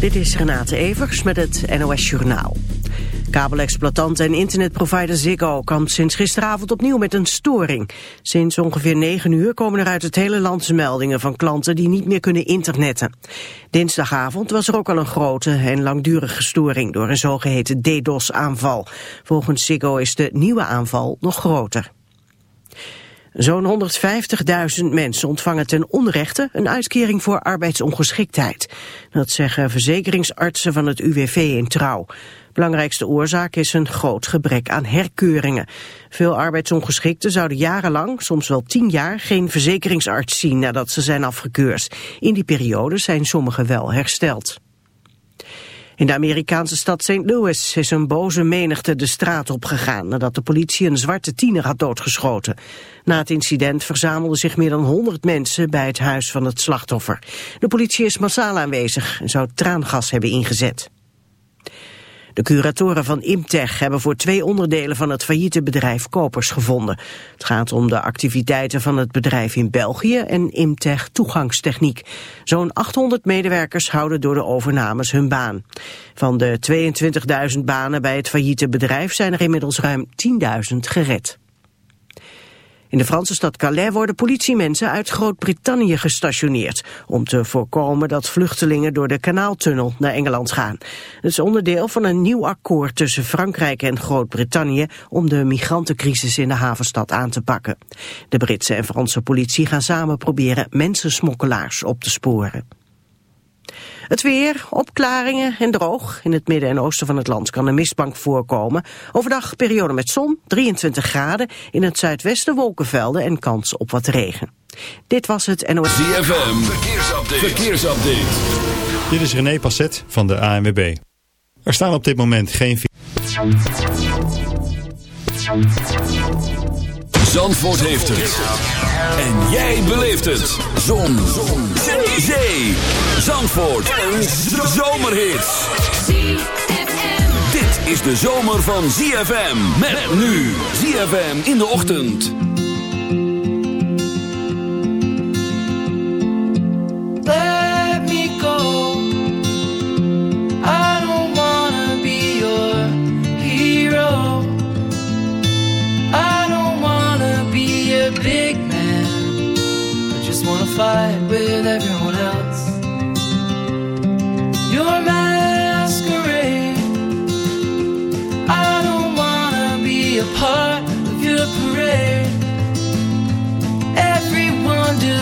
Dit is Renate Evers met het NOS Journaal. Kabelexploitant en internetprovider Ziggo kampt sinds gisteravond opnieuw met een storing. Sinds ongeveer 9 uur komen er uit het hele land meldingen van klanten die niet meer kunnen internetten. Dinsdagavond was er ook al een grote en langdurige storing door een zogeheten DDoS-aanval. Volgens Ziggo is de nieuwe aanval nog groter. Zo'n 150.000 mensen ontvangen ten onrechte een uitkering voor arbeidsongeschiktheid. Dat zeggen verzekeringsartsen van het UWV in Trouw. Belangrijkste oorzaak is een groot gebrek aan herkeuringen. Veel arbeidsongeschikten zouden jarenlang, soms wel tien jaar, geen verzekeringsarts zien nadat ze zijn afgekeurd. In die periode zijn sommigen wel hersteld. In de Amerikaanse stad St. Louis is een boze menigte de straat opgegaan nadat de politie een zwarte tiener had doodgeschoten. Na het incident verzamelden zich meer dan 100 mensen bij het huis van het slachtoffer. De politie is massaal aanwezig en zou traangas hebben ingezet. De curatoren van Imtech hebben voor twee onderdelen van het failliete bedrijf kopers gevonden. Het gaat om de activiteiten van het bedrijf in België en Imtech toegangstechniek. Zo'n 800 medewerkers houden door de overnames hun baan. Van de 22.000 banen bij het failliete bedrijf zijn er inmiddels ruim 10.000 gered. In de Franse stad Calais worden politiemensen uit Groot-Brittannië gestationeerd... om te voorkomen dat vluchtelingen door de kanaaltunnel naar Engeland gaan. Het is onderdeel van een nieuw akkoord tussen Frankrijk en Groot-Brittannië... om de migrantencrisis in de havenstad aan te pakken. De Britse en Franse politie gaan samen proberen mensensmokkelaars op te sporen. Het weer, opklaringen en droog. In het midden en oosten van het land kan een mistbank voorkomen. Overdag periode met zon, 23 graden. In het zuidwesten wolkenvelden en kans op wat regen. Dit was het NOS. ZFM, verkeersupdate. verkeersupdate. Dit is René Passet van de ANWB. Er staan op dit moment geen... Zandvoort heeft het. En jij beleeft het. Zon. Zon. Zee. Zandvoort. Een zomerhit. Dit is de zomer van ZFM. Met nu. ZFM in de ochtend. Let me go. I don't wanna be your hero. I don't wanna be a big man. I just wanna fight with everyone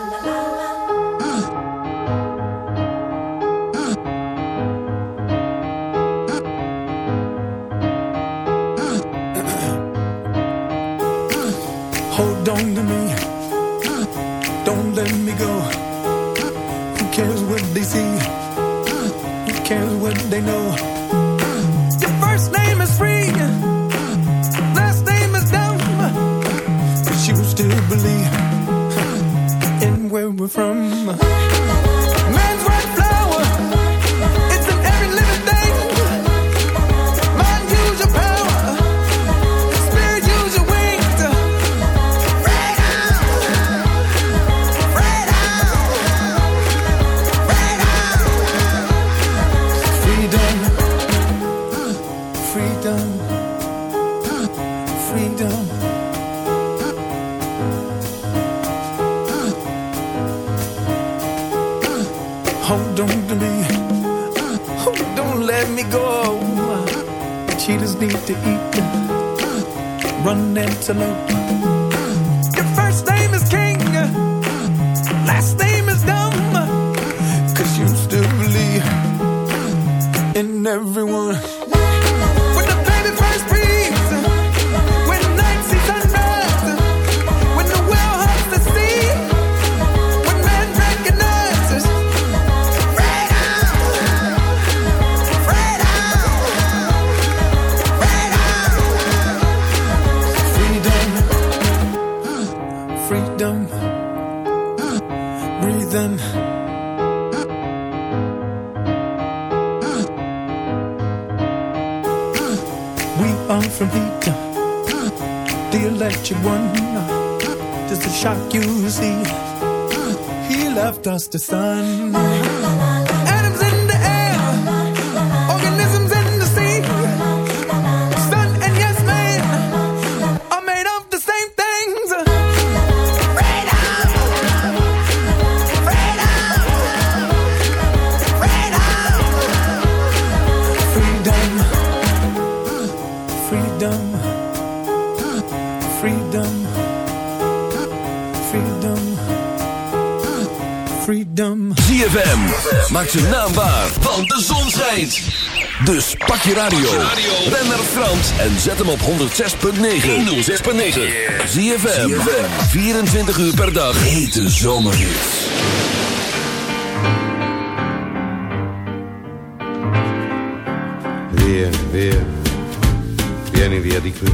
they cares what they see? Who cares what they know? We are from heat, the electric one. Just to shock you, see, he left us the sun. ZFM, maak zijn naam waar, want de zon schijnt. Dus pak je radio, ren naar Frans en zet hem op 106.9. 106.9. ZFM, 24 uur per dag. Hete zomerhits. Vieni, via, vieni via di qui.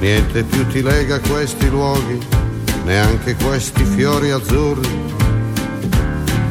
Niente più ti lega questi luoghi, neanche questi fiori azzurri.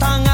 Trouver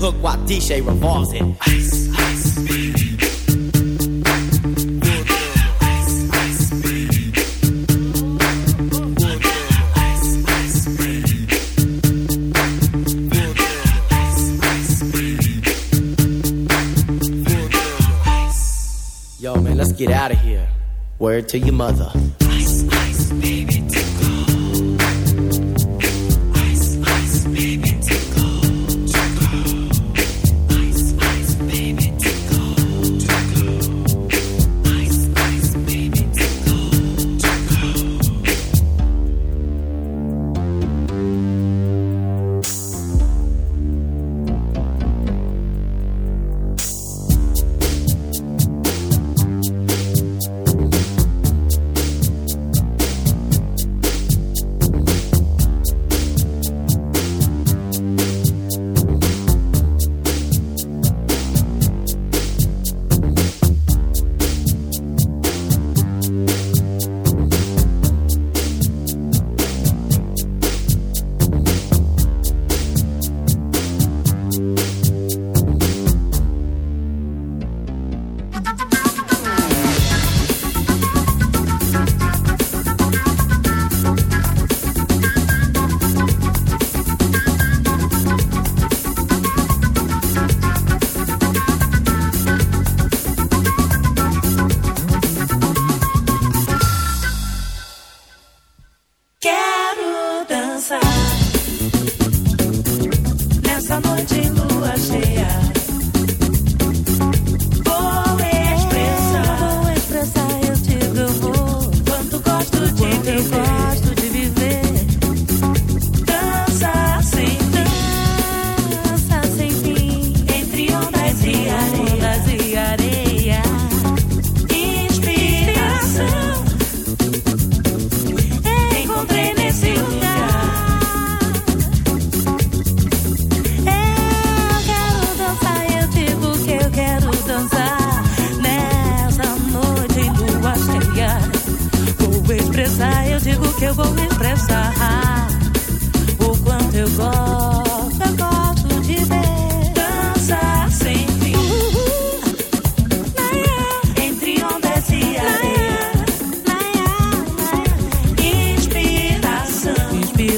Hook while DJ revolves it. Ice, ice. Yo, man, let's get out of here. Word to your mother.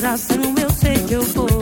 inspiração eu sei que eu vou.